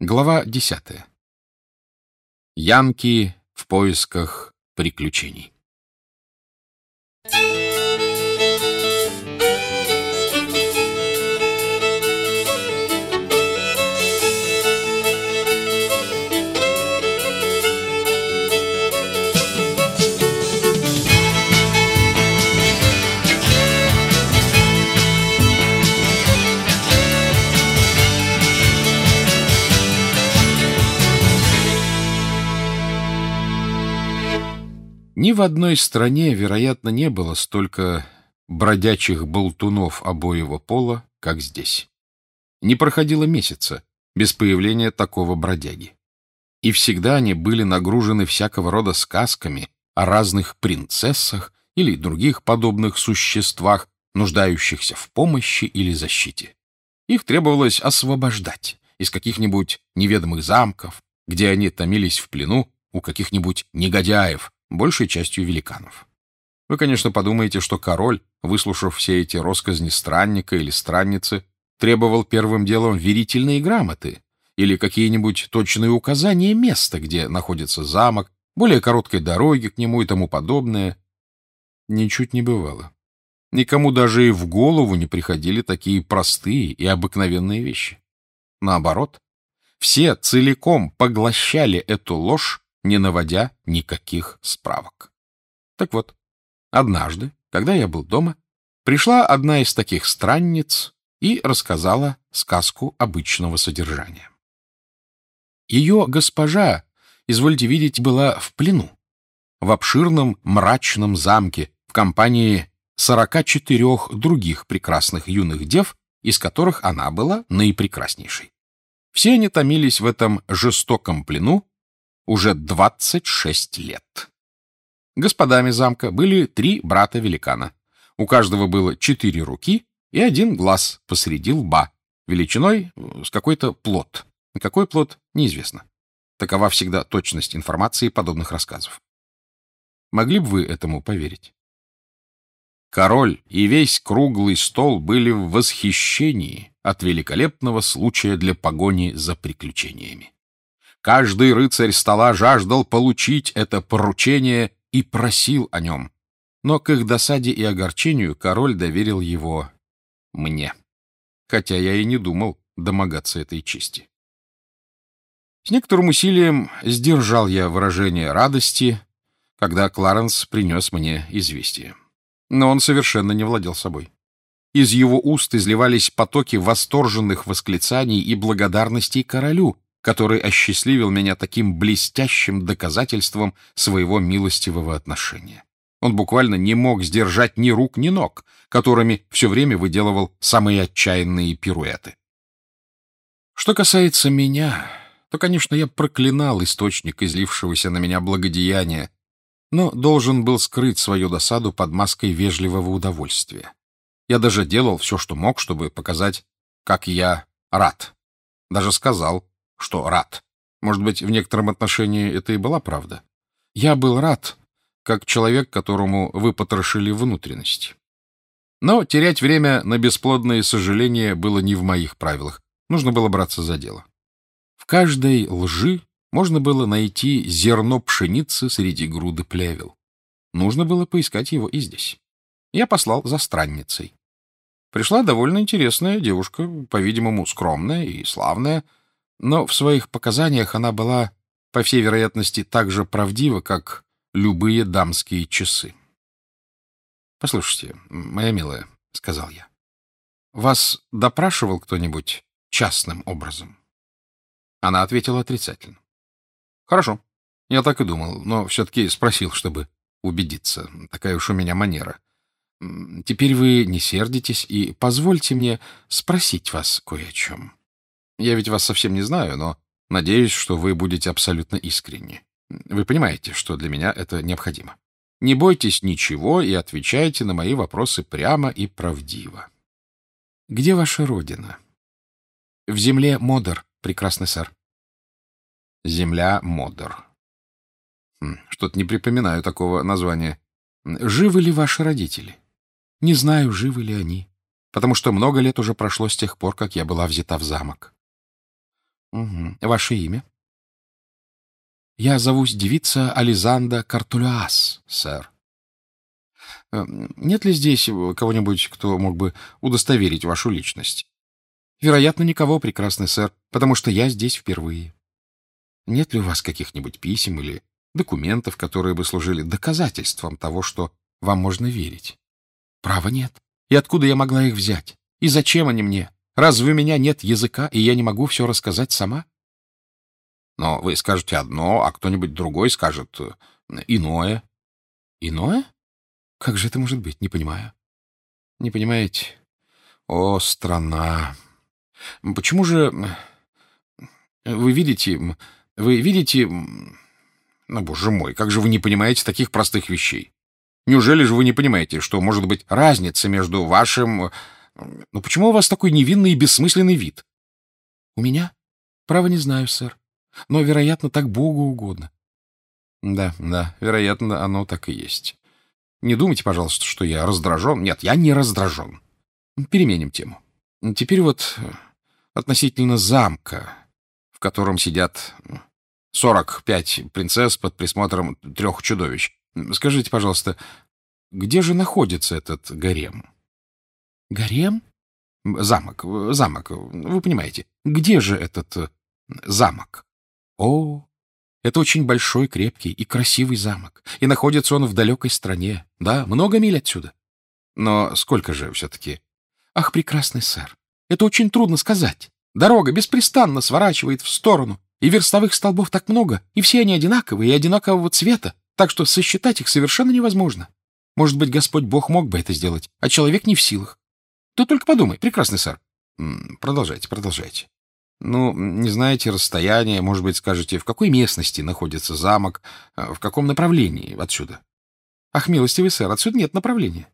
Глава десятая. Янки в поисках приключений. Ни в одной стране, вероятно, не было столько бродячих болтунов обоего пола, как здесь. Не проходило месяца без появления такого бродяги. И всегда они были нагружены всякого рода сказками о разных принцессах или других подобных существах, нуждающихся в помощи или защите. Их требовалось освобождать из каких-нибудь неведомых замков, где они томились в плену у каких-нибудь негодяев, большей частью великанов. Вы, конечно, подумаете, что король, выслушав все эти росказни странника или странницы, требовал первым делом верительные грамоты или какие-нибудь точные указания места, где находится замок, более короткой дороги к нему и тому подобное. Ничуть не бывало. Никому даже и в голову не приходили такие простые и обыкновенные вещи. Наоборот, все целиком поглощали эту ложь не наводя никаких справок. Так вот, однажды, когда я был дома, пришла одна из таких странниц и рассказала сказку обычного содержания. Ее госпожа, извольте видеть, была в плену, в обширном мрачном замке в компании сорока четырех других прекрасных юных дев, из которых она была наипрекраснейшей. Все они томились в этом жестоком плену уже 26 лет. Господами замка были три брата-великана. У каждого было четыре руки и один глаз посреди лба, величиной с какой-то плод. Какой плод, неизвестно. Такова всегда точность информации подобных рассказов. Могли бы вы этому поверить? Король и весь круглый стол были в восхищении от великолепного случая для погони за приключениями. Каждый рыцарь стола жаждал получить это поручение и просил о нем. Но к их досаде и огорчению король доверил его мне. Хотя я и не думал домогаться этой чести. С некоторым усилием сдержал я выражение радости, когда Кларенс принес мне известие. Но он совершенно не владел собой. Из его уст изливались потоки восторженных восклицаний и благодарностей королю, который осчастливил меня таким блестящим доказательством своего милостивого отношения. Он буквально не мог сдержать ни рук, ни ног, которыми все время выделывал самые отчаянные пируэты. Что касается меня, то, конечно, я проклинал источник излившегося на меня благодеяния, но должен был скрыть свою досаду под маской вежливого удовольствия. Я даже делал все, что мог, чтобы показать, как я рад. Даже сказал, что рад. Может быть, в некотором отношении это и была правда. Я был рад, как человек, которому вы потрошили внутренности. Но терять время на бесплодные сожаления было не в моих правилах. Нужно было браться за дело. В каждой лжи можно было найти зерно пшеницы среди груды плевел. Нужно было поискать его и здесь. Я послал за странницей. Пришла довольно интересная девушка, по-видимому, скромная и славная, но в своих показаниях она была, по всей вероятности, так же правдива, как любые дамские часы. — Послушайте, моя милая, — сказал я, — вас допрашивал кто-нибудь частным образом? Она ответила отрицательно. — Хорошо, я так и думал, но все-таки спросил, чтобы убедиться. Такая уж у меня манера. Теперь вы не сердитесь и позвольте мне спросить вас кое о чем. Я ведь вас совсем не знаю, но надеюсь, что вы будете абсолютно искренни. Вы понимаете, что для меня это необходимо. Не бойтесь ничего и отвечайте на мои вопросы прямо и правдиво. Где ваша родина? В земле Модер, прекрасный сэр. Земля Модер. Хм, что-то не припоминаю такого названия. Живы ли ваши родители? Не знаю, живы ли они, потому что много лет уже прошло с тех пор, как я была взята в замок. Угу. Ваше имя? Я зовусь девица Ализанда Картулюас, сэр. Э, нет ли здесь кого-нибудь, кто мог бы удостоверить вашу личность? Вероятно, никого, прекрасный сэр, потому что я здесь впервые. Нет ли у вас каких-нибудь писем или документов, которые бы служили доказательством того, что вам можно верить? Права нет. И откуда я могла их взять? И зачем они мне? Разве у меня нет языка, и я не могу все рассказать сама? Но вы скажете одно, а кто-нибудь другой скажет э, иное. Иное? Как же это может быть? Не понимаю. Не понимаете? О, страна! Почему же... Вы видите... Вы видите... Ну, боже мой, как же вы не понимаете таких простых вещей? Неужели же вы не понимаете, что может быть разница между вашим... Ну, почему у вас такой невинный и бессмысленный вид? У меня? Право не знаю, сэр. Но, вероятно, так Богу угодно. Да, да, вероятно, оно так и есть. Не думайте, пожалуйста, что я раздражен. Нет, я не раздражен. Переменим тему. Теперь вот относительно замка, в котором сидят 45 принцесс под присмотром трех чудовищ. Скажите, пожалуйста, где же находится этот гарем? Гарем? Замок, замок, вы понимаете. Где же этот э, замок? О, это очень большой, крепкий и красивый замок, и находится он в далекой стране, да, много миль отсюда. Но сколько же все-таки? Ах, прекрасный сэр, это очень трудно сказать. Дорога беспрестанно сворачивает в сторону, и верстовых столбов так много, и все они одинаковые и одинакового цвета, так что сосчитать их совершенно невозможно. Может быть, Господь Бог мог бы это сделать, а человек не в силах. Ты только подумай, прекрасный сэр. Продолжайте, продолжайте. Ну, не знаете расстояние, может быть, скажете, в какой местности находится замок, а, в каком направлении отсюда? Ах, милостивый сэр, отсюда нет направления.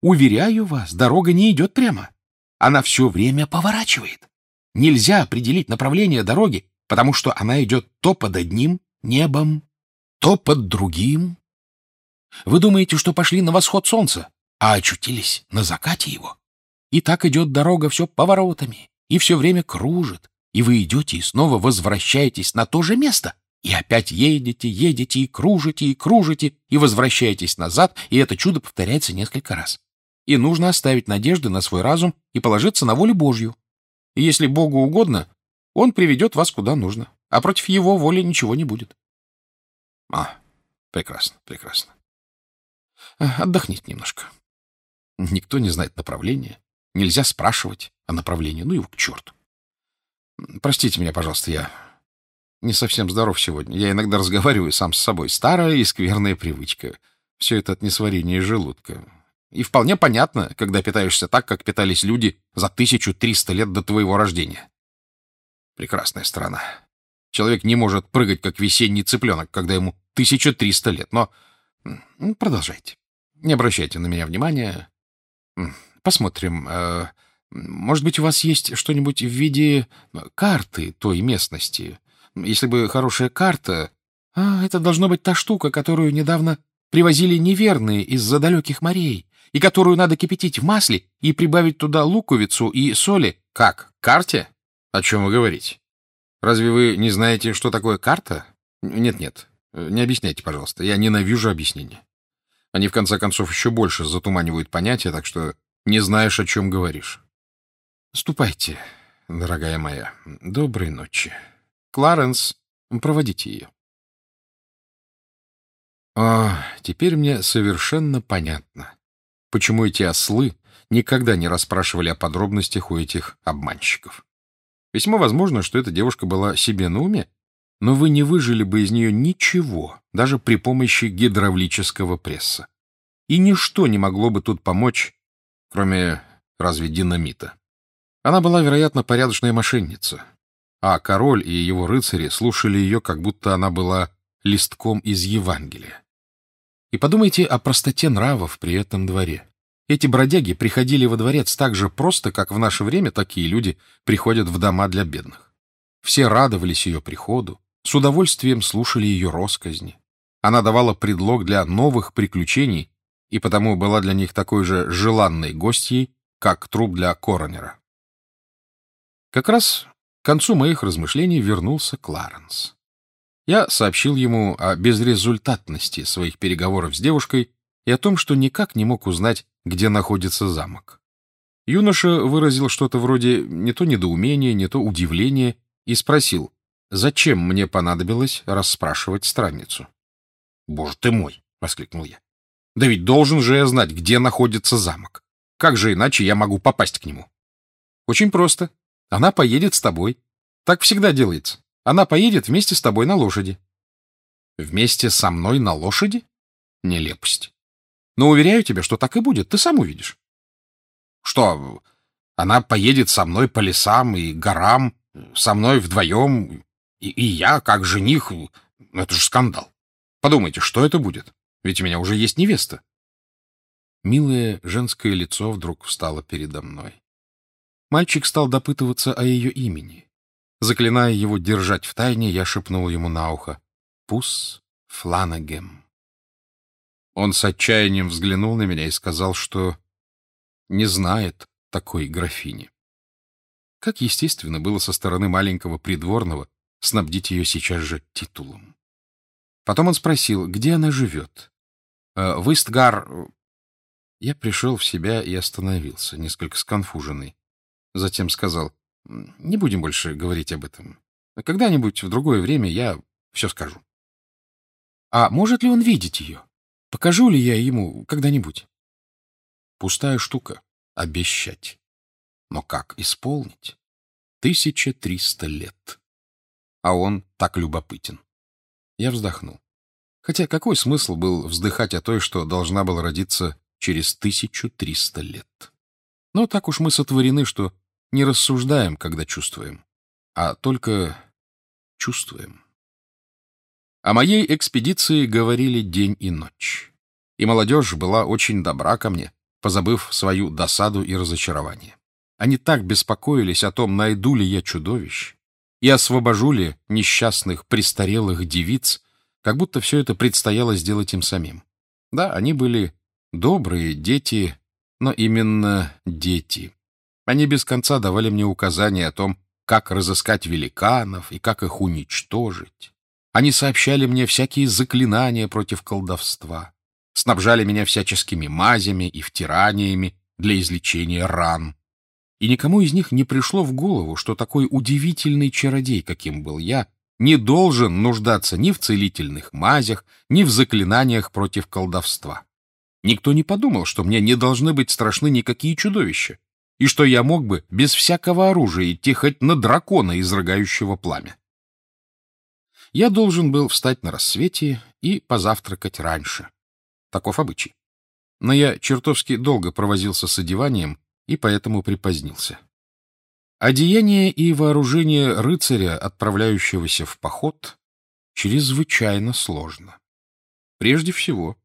Уверяю вас, дорога не идет прямо. Она все время поворачивает. Нельзя определить направление дороги, потому что она идет то под одним небом, то под другим. Вы думаете, что пошли на восход солнца, а очутились на закате его. И так идет дорога все поворотами, и все время кружит, и вы идете и снова возвращаетесь на то же место, и опять едете, едете и кружите, и кружите, и возвращаетесь назад, и это чудо повторяется несколько раз. И нужно оставить надежды на свой разум и положиться на волю Божью. И если Богу угодно, Он приведет вас куда нужно, а против Его воли ничего не будет. А, прекрасно, прекрасно. Отдохните немножко. Никто не знает направления. Нельзя спрашивать о направлении. Ну его к черту. Простите меня, пожалуйста, я не совсем здоров сегодня. Я иногда разговариваю сам с собой. Старая и скверная привычка. Все это от несварения желудка. И вполне понятно, когда питаешься так, как питались люди за 1300 лет до твоего рождения. Прекрасная страна. Человек не может прыгать, как весенний цыпленок, когда ему 1300 лет. Но продолжайте. Не обращайте на меня внимания. Посмотрим. Э, может быть, у вас есть что-нибудь в виде э, карты той местности? Если бы хорошая карта... А, это должно быть та штука, которую недавно привозили неверные из-за далеких морей, и которую надо кипятить в масле и прибавить туда луковицу и соли. Как? Карте? О чем вы говорите? Разве вы не знаете, что такое карта? Нет-нет, не объясняйте, пожалуйста. Я ненавижу объяснения. Они, в конце концов, еще больше затуманивают понятия, так что не знаешь, о чем говоришь. Ступайте, дорогая моя. Доброй ночи. Кларенс, проводите ее. А, теперь мне совершенно понятно, почему эти ослы никогда не расспрашивали о подробностях у этих обманщиков. Весьма возможно, что эта девушка была себе на уме, но вы не выжили бы из нее ничего, даже при помощи гидравлического пресса. И ничто не могло бы тут помочь, кроме разве динамита. Она была, вероятно, порядочная мошенница, а король и его рыцари слушали ее, как будто она была листком из Евангелия. И подумайте о простоте нравов при этом дворе. Эти бродяги приходили во дворец так же просто, как в наше время такие люди приходят в дома для бедных. Все радовались ее приходу, с удовольствием слушали ее росказни. Она давала предлог для новых приключений и потому была для них такой же желанной гостьей, как труп для коронера. Как раз концу моих размышлений вернулся Кларенс. Я сообщил ему о безрезультатности своих переговоров с девушкой и о том, что никак не мог узнать, где находится замок. Юноша выразил что-то вроде не то недоумения, не то удивления и спросил, зачем мне понадобилось расспрашивать странницу. — Боже ты мой! — воскликнул я. — Да ведь должен же я знать, где находится замок. Как же иначе я могу попасть к нему? — Очень просто. Она поедет с тобой. Так всегда делается. Она поедет вместе с тобой на лошади. — Вместе со мной на лошади? Нелепость. Но уверяю тебя, что так и будет. Ты сам увидишь. — Что, она поедет со мной по лесам и горам, со мной вдвоем, и, и я, как жених, это же скандал. Подумайте, что это будет? Ведь у меня уже есть невеста. Милое женское лицо вдруг встало передо мной. Мальчик стал допытываться о ее имени. Заклиная его держать в тайне, я шепнул ему на ухо «Пус Фланагем». Он с отчаянием взглянул на меня и сказал, что не знает такой графини. Как естественно было со стороны маленького придворного снабдить ее сейчас же титулом. Потом он спросил, где она живет. «Э, в Истгар... Я пришел в себя и остановился, несколько сконфуженный. Затем сказал, не будем больше говорить об этом. Когда-нибудь в другое время я все скажу. А может ли он видеть ее? Покажу ли я ему когда-нибудь? Пустая штука — обещать. Но как исполнить? Тысяча триста лет. А он так любопытен. Я вздохнул. Хотя какой смысл был вздыхать о той, что должна была родиться через тысячу триста лет? Но так уж мы сотворены, что не рассуждаем, когда чувствуем, а только чувствуем. О моей экспедиции говорили день и ночь. И молодежь была очень добра ко мне, позабыв свою досаду и разочарование. Они так беспокоились о том, найду ли я чудовищ, и освобожу ли несчастных престарелых девиц, как будто все это предстояло сделать им самим. Да, они были добрые дети, но именно дети. Они без конца давали мне указания о том, как разыскать великанов и как их уничтожить. Они сообщали мне всякие заклинания против колдовства, снабжали меня всяческими мазями и втираниями для излечения ран. И никому из них не пришло в голову, что такой удивительный чародей, каким был я, не должен нуждаться ни в целительных мазях, ни в заклинаниях против колдовства. Никто не подумал, что мне не должны быть страшны никакие чудовища, и что я мог бы без всякого оружия идти хоть на дракона, изрыгающего пламя. Я должен был встать на рассвете и позавтракать раньше. Таков обычай. Но я чертовски долго провозился с одеванием и поэтому припозднился. Одеяние и вооружение рыцаря, отправляющегося в поход, чрезвычайно сложно. Прежде всего,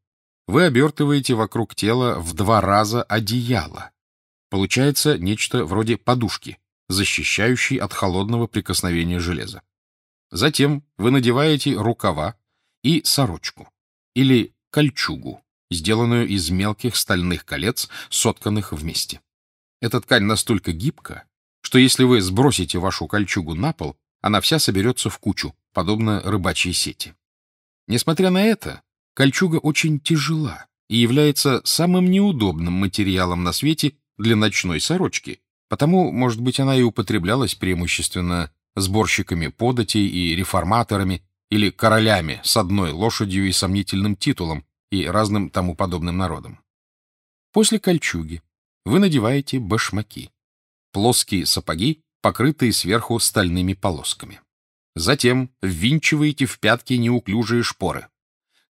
вы обертываете вокруг тела в два раза одеяло, Получается нечто вроде подушки, защищающей от холодного прикосновения железа. Затем вы надеваете рукава и сорочку, или кольчугу, сделанную из мелких стальных колец, сотканных вместе. Эта ткань настолько гибка, что если вы сбросите вашу кольчугу на пол, она вся соберется в кучу, подобно рыбачьей сети. Несмотря на это, кольчуга очень тяжела и является самым неудобным материалом на свете для ночной сорочки, потому, может быть, она и употреблялась преимущественно сборщиками податей и реформаторами или королями с одной лошадью и сомнительным титулом и разным тому подобным народом. После кольчуги вы надеваете башмаки, плоские сапоги, покрытые сверху стальными полосками. Затем ввинчиваете в пятки неуклюжие шпоры.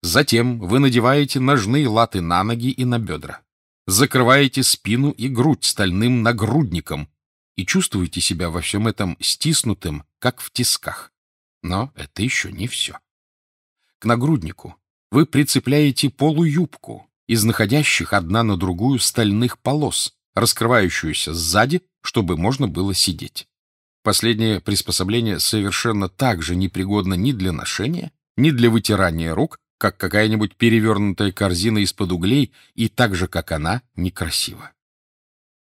Затем вы надеваете ножные латы на ноги и на бедра закрываете спину и грудь стальным нагрудником и чувствуете себя во всем этом стиснутым, как в тисках. Но это еще не все. К нагруднику вы прицепляете полуюбку из находящих одна на другую стальных полос, раскрывающуюся сзади, чтобы можно было сидеть. Последнее приспособление совершенно так же непригодно ни для ношения, ни для вытирания рук, как какая-нибудь перевернутая корзина из-под углей, и так же, как она, некрасиво.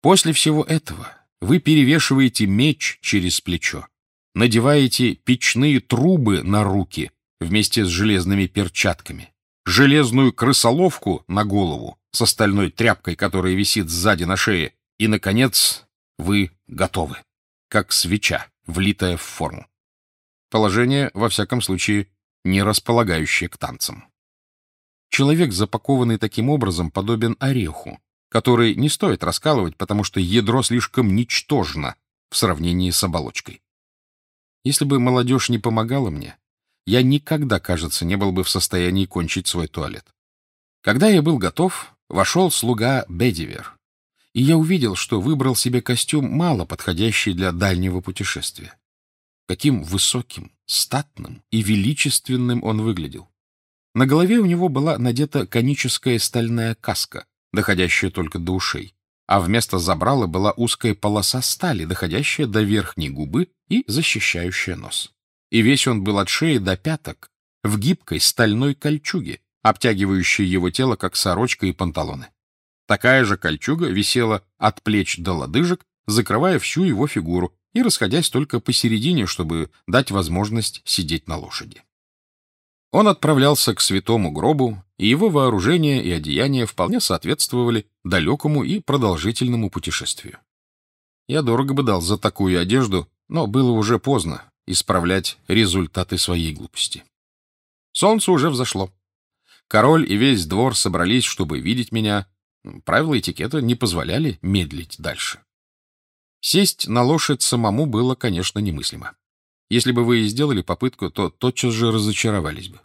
После всего этого вы перевешиваете меч через плечо, надеваете печные трубы на руки вместе с железными перчатками, железную крысоловку на голову с остальной тряпкой, которая висит сзади на шее, и, наконец, вы готовы, как свеча, влитая в форму. Положение, во всяком случае, не располагающее к танцам. Человек, запакованный таким образом, подобен ореху, который не стоит раскалывать, потому что ядро слишком ничтожно в сравнении с оболочкой. Если бы молодежь не помогала мне, я никогда, кажется, не был бы в состоянии кончить свой туалет. Когда я был готов, вошел слуга Бедивер, и я увидел, что выбрал себе костюм, мало подходящий для дальнего путешествия. Каким высоким, статным и величественным он выглядел. На голове у него была надета коническая стальная каска, доходящая только до ушей, а вместо забрала была узкая полоса стали, доходящая до верхней губы и защищающая нос. И весь он был от шеи до пяток в гибкой стальной кольчуге, обтягивающей его тело, как сорочка и панталоны. Такая же кольчуга висела от плеч до лодыжек, закрывая всю его фигуру и расходясь только посередине, чтобы дать возможность сидеть на лошади. Он отправлялся к святому гробу, и его вооружение и одеяние вполне соответствовали далекому и продолжительному путешествию. Я дорого бы дал за такую одежду, но было уже поздно исправлять результаты своей глупости. Солнце уже взошло. Король и весь двор собрались, чтобы видеть меня. Правила этикета не позволяли медлить дальше. Сесть на лошадь самому было, конечно, немыслимо. Если бы вы и сделали попытку, то тотчас же разочаровались бы.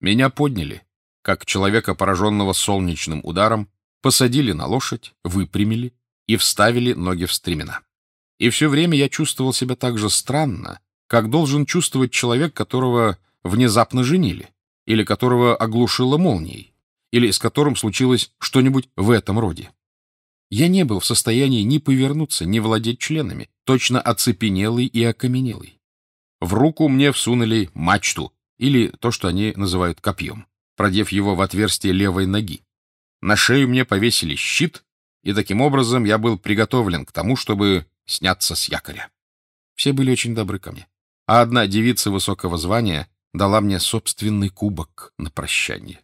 Меня подняли, как человека, пораженного солнечным ударом, посадили на лошадь, выпрямили и вставили ноги в стремена. И все время я чувствовал себя так же странно, как должен чувствовать человек, которого внезапно женили, или которого оглушило молнией, или с которым случилось что-нибудь в этом роде. Я не был в состоянии ни повернуться, ни владеть членами, точно оцепенелый и окаменелый. В руку мне всунули мачту, или то, что они называют копьем, продев его в отверстие левой ноги. На шею мне повесили щит, и таким образом я был приготовлен к тому, чтобы сняться с якоря. Все были очень добры ко мне. А одна девица высокого звания дала мне собственный кубок на прощание.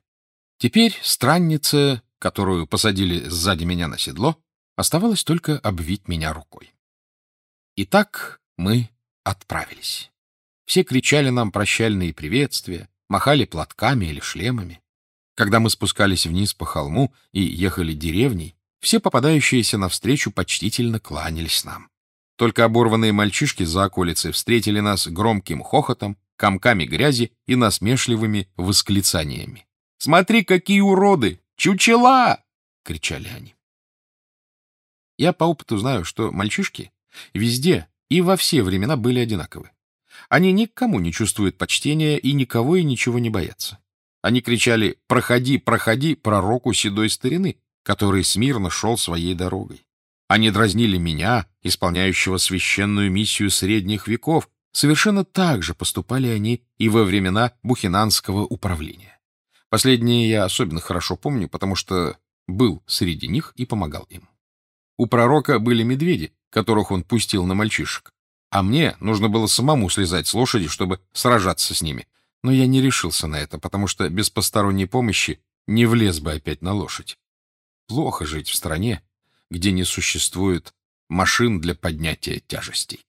Теперь странница которую посадили сзади меня на седло, оставалось только обвить меня рукой. Итак, мы отправились. Все кричали нам прощальные приветствия, махали платками или шлемами. Когда мы спускались вниз по холму и ехали деревней, все попадающиеся навстречу почтительно кланялись нам. Только оборванные мальчишки за околицей встретили нас громким хохотом, комками грязи и насмешливыми восклицаниями. «Смотри, какие уроды! «Чучела!» — кричали они. Я по опыту знаю, что мальчишки везде и во все времена были одинаковы. Они никому не чувствуют почтения и никого и ничего не боятся. Они кричали «Проходи, проходи!» пророку седой старины, который смирно шел своей дорогой. Они дразнили меня, исполняющего священную миссию средних веков. Совершенно так же поступали они и во времена бухинанского управления. Последнее я особенно хорошо помню, потому что был среди них и помогал им. У пророка были медведи, которых он пустил на мальчишек, а мне нужно было самому слезать с лошади, чтобы сражаться с ними. Но я не решился на это, потому что без посторонней помощи не влез бы опять на лошадь. Плохо жить в стране, где не существует машин для поднятия тяжестей.